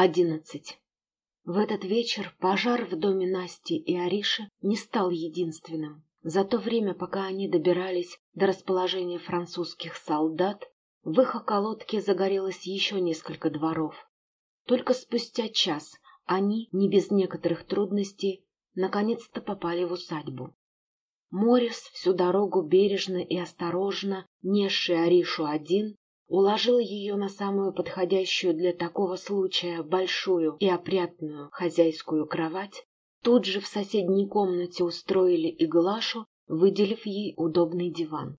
Одиннадцать. В этот вечер пожар в доме Насти и Ариши не стал единственным. За то время, пока они добирались до расположения французских солдат, в их околотке загорелось еще несколько дворов. Только спустя час они, не без некоторых трудностей, наконец-то попали в усадьбу. Морис всю дорогу бережно и осторожно, несший Аришу один, уложил ее на самую подходящую для такого случая большую и опрятную хозяйскую кровать, тут же в соседней комнате устроили и Глашу, выделив ей удобный диван.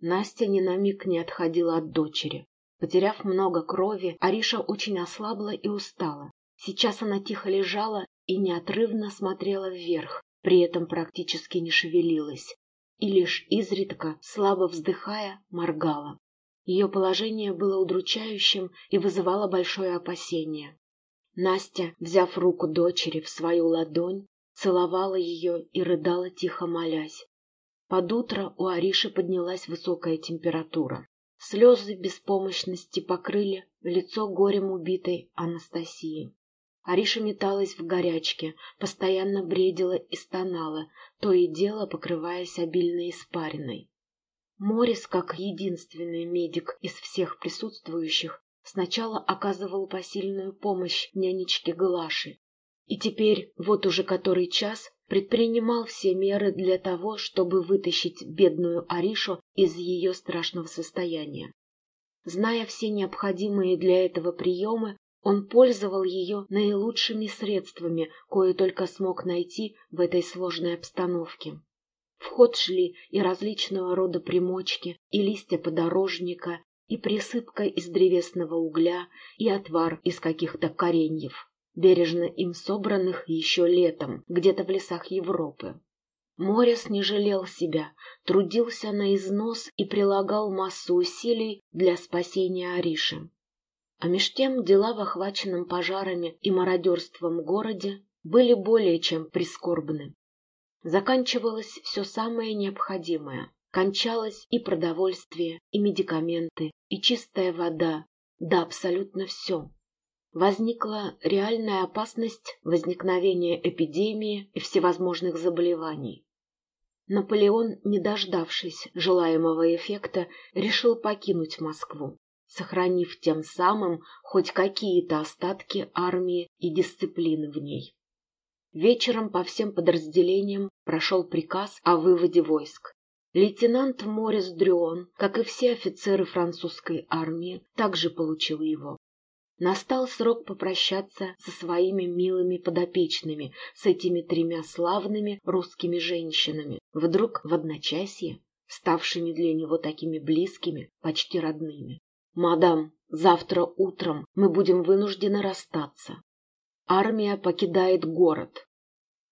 Настя ни на миг не отходила от дочери. Потеряв много крови, Ариша очень ослабла и устала. Сейчас она тихо лежала и неотрывно смотрела вверх, при этом практически не шевелилась, и лишь изредка, слабо вздыхая, моргала. Ее положение было удручающим и вызывало большое опасение. Настя, взяв руку дочери в свою ладонь, целовала ее и рыдала, тихо молясь. Под утро у Ариши поднялась высокая температура. Слезы беспомощности покрыли лицо горем убитой Анастасии. Ариша металась в горячке, постоянно бредила и стонала, то и дело покрываясь обильной испариной. Морис, как единственный медик из всех присутствующих, сначала оказывал посильную помощь нянечке Глаши. И теперь, вот уже который час, предпринимал все меры для того, чтобы вытащить бедную Аришу из ее страшного состояния. Зная все необходимые для этого приемы, он пользовал ее наилучшими средствами, кое только смог найти в этой сложной обстановке. В ход шли и различного рода примочки, и листья подорожника, и присыпка из древесного угля, и отвар из каких-то кореньев, бережно им собранных еще летом, где-то в лесах Европы. Морис не жалел себя, трудился на износ и прилагал массу усилий для спасения Ариши. А меж тем дела в охваченном пожарами и мародерством городе были более чем прискорбны. Заканчивалось все самое необходимое. Кончалось и продовольствие, и медикаменты, и чистая вода, да абсолютно все. Возникла реальная опасность возникновения эпидемии и всевозможных заболеваний. Наполеон, не дождавшись желаемого эффекта, решил покинуть Москву, сохранив тем самым хоть какие-то остатки армии и дисциплины в ней. Вечером по всем подразделениям прошел приказ о выводе войск. Лейтенант Морис Дрюон, как и все офицеры французской армии, также получил его. Настал срок попрощаться со своими милыми подопечными, с этими тремя славными русскими женщинами, вдруг в одночасье, ставшими для него такими близкими, почти родными. «Мадам, завтра утром мы будем вынуждены расстаться. Армия покидает город.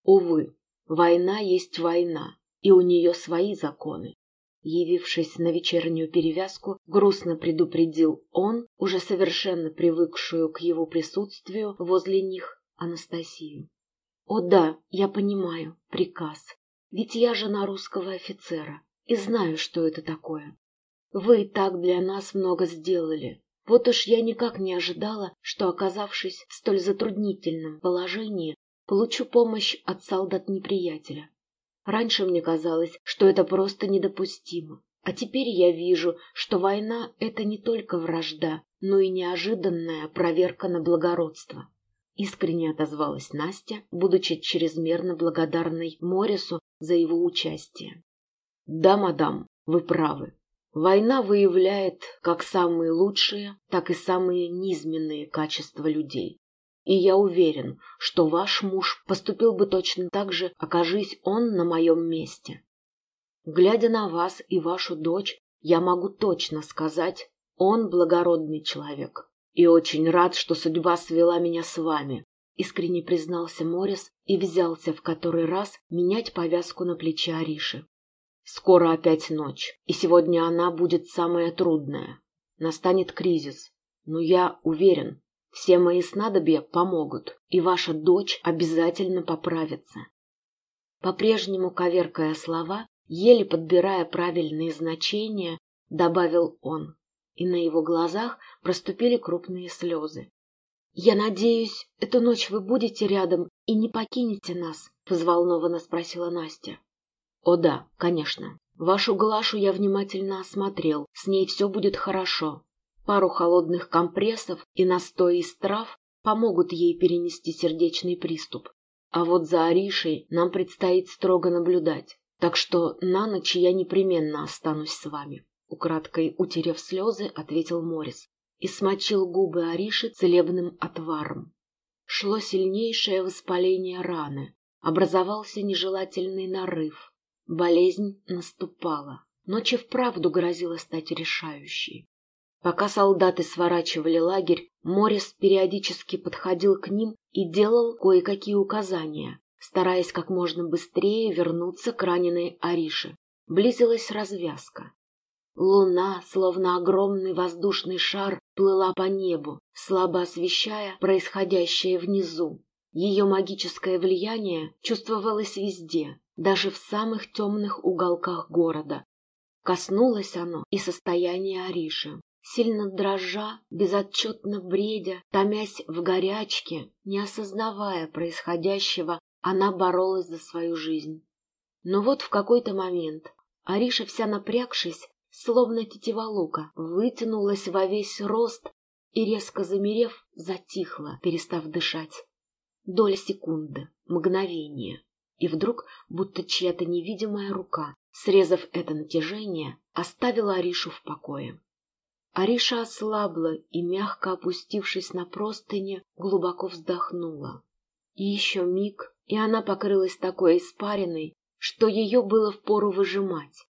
Увы, война есть война, и у нее свои законы. Явившись на вечернюю перевязку, грустно предупредил он, уже совершенно привыкшую к его присутствию возле них, Анастасию. «О да, я понимаю, приказ. Ведь я жена русского офицера и знаю, что это такое. Вы так для нас много сделали, вот уж я никак не ожидала, что, оказавшись в столь затруднительном положении, получу помощь от солдат неприятеля. Раньше мне казалось, что это просто недопустимо. А теперь я вижу, что война — это не только вражда, но и неожиданная проверка на благородство. Искренне отозвалась Настя, будучи чрезмерно благодарной Морису за его участие. «Да, мадам, вы правы. Война выявляет как самые лучшие, так и самые низменные качества людей. И я уверен, что ваш муж поступил бы точно так же, окажись он на моем месте. Глядя на вас и вашу дочь, я могу точно сказать, он благородный человек. И очень рад, что судьба свела меня с вами, искренне признался Морис и взялся в который раз менять повязку на плече Ариши. Скоро опять ночь, и сегодня она будет самая трудная. Настанет кризис, но я уверен, все мои снадобья помогут, и ваша дочь обязательно поправится. По-прежнему коверкая слова, еле подбирая правильные значения, добавил он, и на его глазах проступили крупные слезы. «Я надеюсь, эту ночь вы будете рядом и не покинете нас?» — взволнованно спросила Настя. «О да, конечно. Вашу Глашу я внимательно осмотрел. С ней все будет хорошо. Пару холодных компрессов и настой из трав помогут ей перенести сердечный приступ. А вот за Аришей нам предстоит строго наблюдать. Так что на ночь я непременно останусь с вами. Украдкой утерев слезы, ответил Морис и смочил губы Ариши целебным отваром. Шло сильнейшее воспаление раны, образовался нежелательный нарыв. Болезнь наступала. Ночь и вправду грозила стать решающей. Пока солдаты сворачивали лагерь, Морис периодически подходил к ним и делал кое-какие указания, стараясь как можно быстрее вернуться к раненой Арише. Близилась развязка. Луна, словно огромный воздушный шар, плыла по небу, слабо освещая происходящее внизу. Ее магическое влияние чувствовалось везде, даже в самых темных уголках города. Коснулось оно и состояния Ариши. Сильно дрожа, безотчетно бредя, томясь в горячке, не осознавая происходящего, она боролась за свою жизнь. Но вот в какой-то момент Ариша, вся напрягшись, словно тетива лука, вытянулась во весь рост и, резко замерев, затихла, перестав дышать. Доля секунды, мгновение, и вдруг, будто чья-то невидимая рука, срезав это натяжение, оставила Аришу в покое. Ариша ослабла и, мягко опустившись на простыни, глубоко вздохнула. И еще миг, и она покрылась такой испариной, что ее было впору выжимать.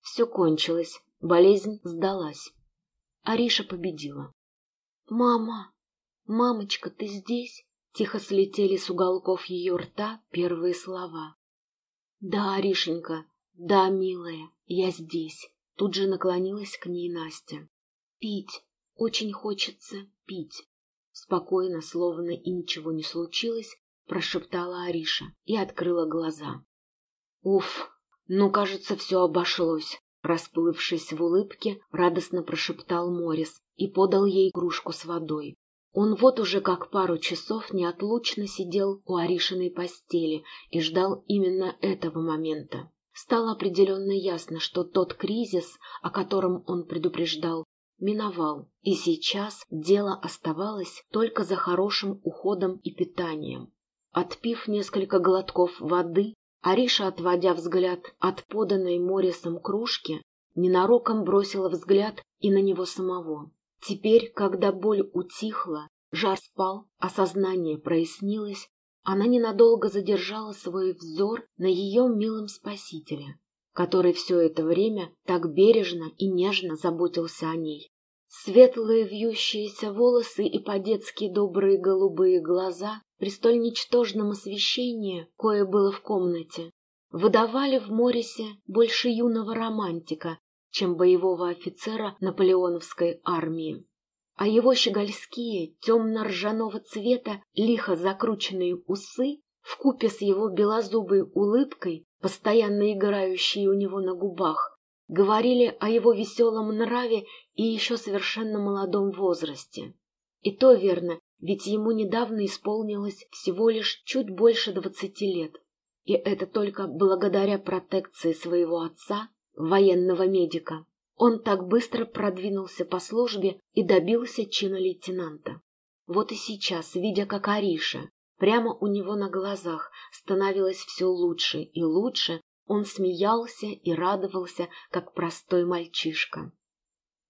Все кончилось, болезнь сдалась. Ариша победила. «Мама! Мамочка, ты здесь?» Тихо слетели с уголков ее рта первые слова. «Да, Аришенька, да, милая, я здесь». Тут же наклонилась к ней Настя. «Пить, очень хочется пить». Спокойно, словно и ничего не случилось, прошептала Ариша и открыла глаза. «Уф, «Ну, кажется, все обошлось», — расплывшись в улыбке, радостно прошептал Морис и подал ей кружку с водой. Он вот уже как пару часов неотлучно сидел у Аришиной постели и ждал именно этого момента. Стало определенно ясно, что тот кризис, о котором он предупреждал, миновал, и сейчас дело оставалось только за хорошим уходом и питанием. Отпив несколько глотков воды, Ариша, отводя взгляд от поданной Морисом кружки, ненароком бросила взгляд и на него самого. Теперь, когда боль утихла, жар спал, а сознание прояснилось, она ненадолго задержала свой взор на ее милом спасителе, который все это время так бережно и нежно заботился о ней. Светлые вьющиеся волосы и по-детски добрые голубые глаза при столь ничтожном освещении, кое было в комнате, выдавали в Морисе больше юного романтика, чем боевого офицера наполеоновской армии. А его щегольские, темно-ржаного цвета, лихо закрученные усы, вкупе с его белозубой улыбкой, постоянно играющей у него на губах, говорили о его веселом нраве и еще совершенно молодом возрасте. И то верно, ведь ему недавно исполнилось всего лишь чуть больше двадцати лет. И это только благодаря протекции своего отца, военного медика. Он так быстро продвинулся по службе и добился чина лейтенанта. Вот и сейчас, видя, как Ариша, прямо у него на глазах становилось все лучше и лучше, он смеялся и радовался, как простой мальчишка.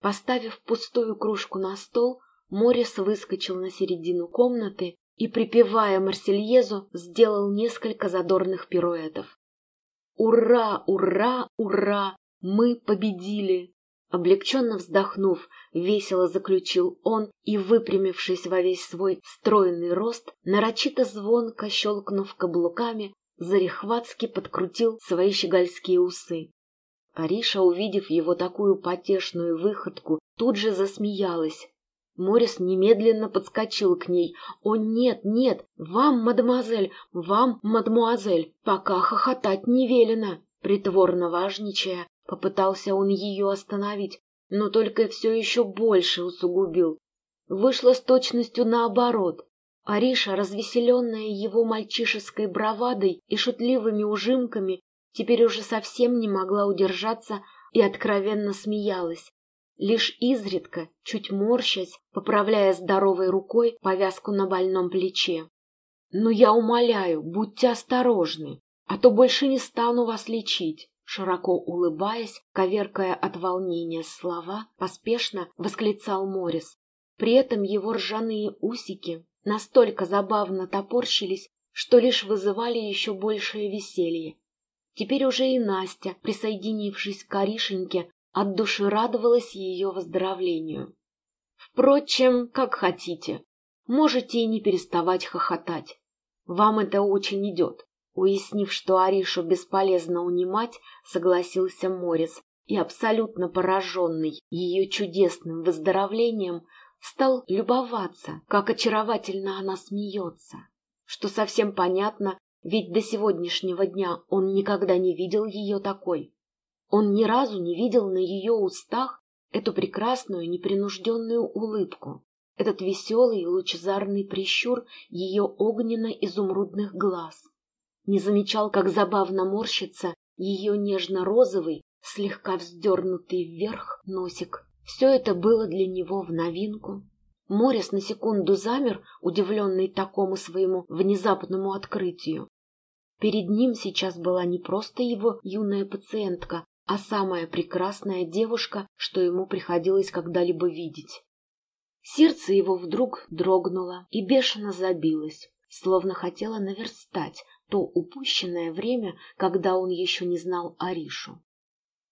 Поставив пустую кружку на стол, Морис выскочил на середину комнаты и, припевая Марсельезу, сделал несколько задорных пируэтов. «Ура! Ура! Ура! Мы победили!» Облегченно вздохнув, весело заключил он и, выпрямившись во весь свой стройный рост, нарочито звонко щелкнув каблуками, зарехватски подкрутил свои щегольские усы. Ариша, увидев его такую потешную выходку, тут же засмеялась, Морис немедленно подскочил к ней. «О, нет, нет! Вам, мадемуазель! Вам, мадемуазель! Пока хохотать не велено!» Притворно важничая, попытался он ее остановить, но только все еще больше усугубил. вышло с точностью наоборот. Ариша, развеселенная его мальчишеской бравадой и шутливыми ужимками, теперь уже совсем не могла удержаться и откровенно смеялась, лишь изредка, чуть морщась, поправляя здоровой рукой повязку на больном плече. «Но я умоляю, будьте осторожны, а то больше не стану вас лечить», широко улыбаясь, коверкая от волнения слова, поспешно восклицал Морис. При этом его ржаные усики настолько забавно топорщились, что лишь вызывали еще большее веселье. Теперь уже и Настя, присоединившись к Аришеньке, от души радовалась ее выздоровлению. Впрочем, как хотите, можете и не переставать хохотать. Вам это очень идет. Уяснив, что Аришу бесполезно унимать, согласился Морис и, абсолютно пораженный ее чудесным выздоровлением, стал любоваться, как очаровательно она смеется. Что совсем понятно, ведь до сегодняшнего дня он никогда не видел ее такой. Он ни разу не видел на ее устах эту прекрасную непринужденную улыбку, этот веселый и лучезарный прищур ее огненно-изумрудных глаз. Не замечал, как забавно морщится ее нежно-розовый, слегка вздернутый вверх носик. Все это было для него в новинку. Морис на секунду замер, удивленный такому своему внезапному открытию. Перед ним сейчас была не просто его юная пациентка, а самая прекрасная девушка, что ему приходилось когда-либо видеть. Сердце его вдруг дрогнуло и бешено забилось, словно хотело наверстать то упущенное время, когда он еще не знал Аришу.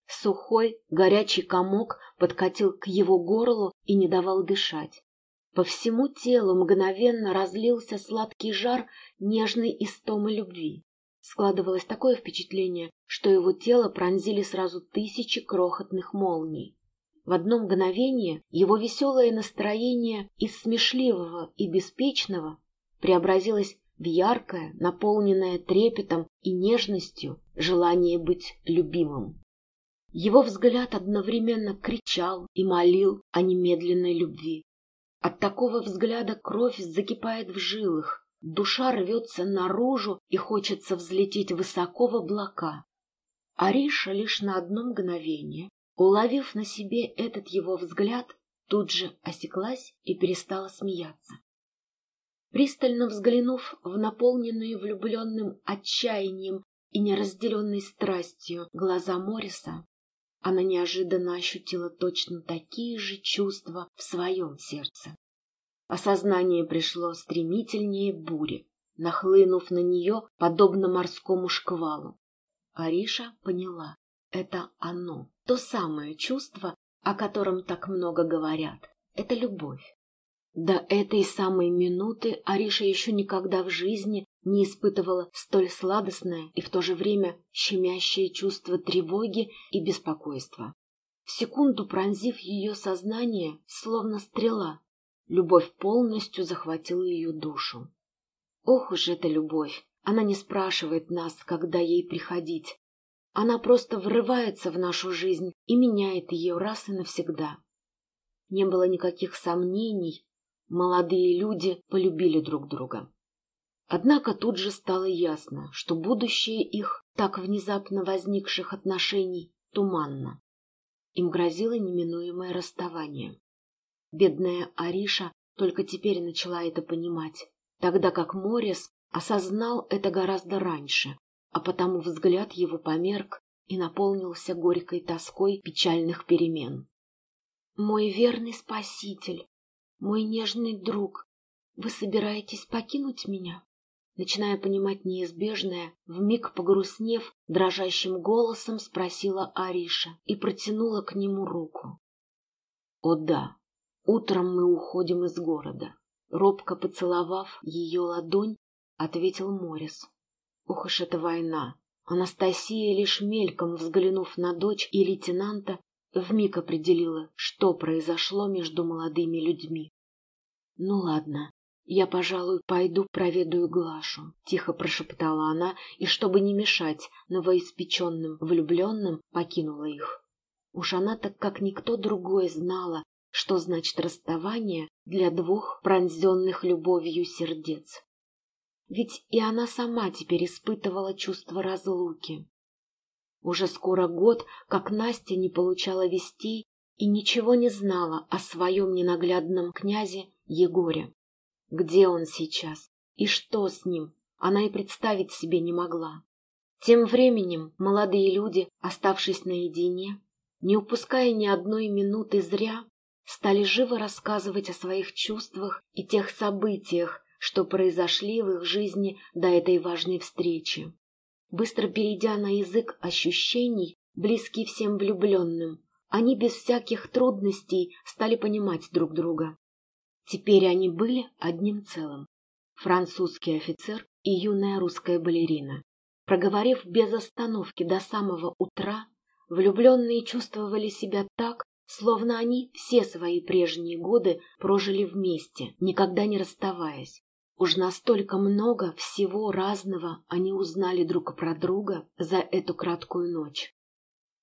Сухой, горячий комок подкатил к его горлу и не давал дышать. По всему телу мгновенно разлился сладкий жар нежной истомы любви. Складывалось такое впечатление, что его тело пронзили сразу тысячи крохотных молний. В одно мгновение его веселое настроение из смешливого и беспечного преобразилось в яркое, наполненное трепетом и нежностью желание быть любимым. Его взгляд одновременно кричал и молил о немедленной любви. От такого взгляда кровь закипает в жилах, Душа рвется наружу и хочется взлететь высоко в облака. Ариша лишь на одно мгновение, уловив на себе этот его взгляд, тут же осеклась и перестала смеяться. Пристально взглянув в наполненные влюбленным отчаянием и неразделенной страстью глаза Мориса, она неожиданно ощутила точно такие же чувства в своем сердце. Осознание пришло стремительнее бури, нахлынув на нее, подобно морскому шквалу. Ариша поняла — это оно, то самое чувство, о котором так много говорят. Это любовь. До этой самой минуты Ариша еще никогда в жизни не испытывала столь сладостное и в то же время щемящее чувство тревоги и беспокойства. В секунду пронзив ее сознание, словно стрела, Любовь полностью захватила ее душу. Ох уж эта любовь! Она не спрашивает нас, когда ей приходить. Она просто врывается в нашу жизнь и меняет ее раз и навсегда. Не было никаких сомнений, молодые люди полюбили друг друга. Однако тут же стало ясно, что будущее их, так внезапно возникших отношений, туманно. Им грозило неминуемое расставание. Бедная Ариша только теперь начала это понимать, тогда как Морис осознал это гораздо раньше, а потому взгляд его померк и наполнился горькой тоской печальных перемен. «Мой верный спаситель, мой нежный друг, вы собираетесь покинуть меня?» Начиная понимать неизбежное, вмиг погрустнев, дрожащим голосом спросила Ариша и протянула к нему руку. «О да!» Утром мы уходим из города. Робко поцеловав ее ладонь, ответил Морис. Ух уж эта война! Анастасия, лишь мельком взглянув на дочь и лейтенанта, вмиг определила, что произошло между молодыми людьми. «Ну ладно, я, пожалуй, пойду проведаю Глашу», — тихо прошептала она, и, чтобы не мешать новоиспеченным влюбленным, покинула их. Уж она так, как никто другой, знала, что значит расставание для двух пронзенных любовью сердец. Ведь и она сама теперь испытывала чувство разлуки. Уже скоро год, как Настя не получала вестей и ничего не знала о своем ненаглядном князе Егоре. Где он сейчас и что с ним, она и представить себе не могла. Тем временем молодые люди, оставшись наедине, не упуская ни одной минуты зря, стали живо рассказывать о своих чувствах и тех событиях, что произошли в их жизни до этой важной встречи. Быстро перейдя на язык ощущений, близкий всем влюбленным, они без всяких трудностей стали понимать друг друга. Теперь они были одним целым. Французский офицер и юная русская балерина. Проговорив без остановки до самого утра, влюбленные чувствовали себя так, словно они все свои прежние годы прожили вместе, никогда не расставаясь. Уж настолько много всего разного они узнали друг про друга за эту краткую ночь.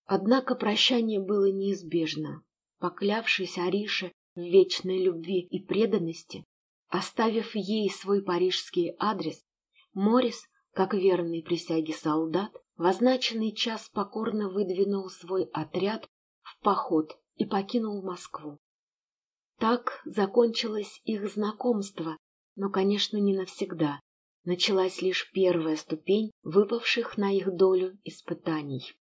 Однако прощание было неизбежно. Поклявшись Арише в вечной любви и преданности, оставив ей свой парижский адрес, Морис, как верный присяге солдат, в означенный час покорно выдвинул свой отряд в поход и покинул Москву. Так закончилось их знакомство но, конечно, не навсегда. Началась лишь первая ступень выпавших на их долю испытаний.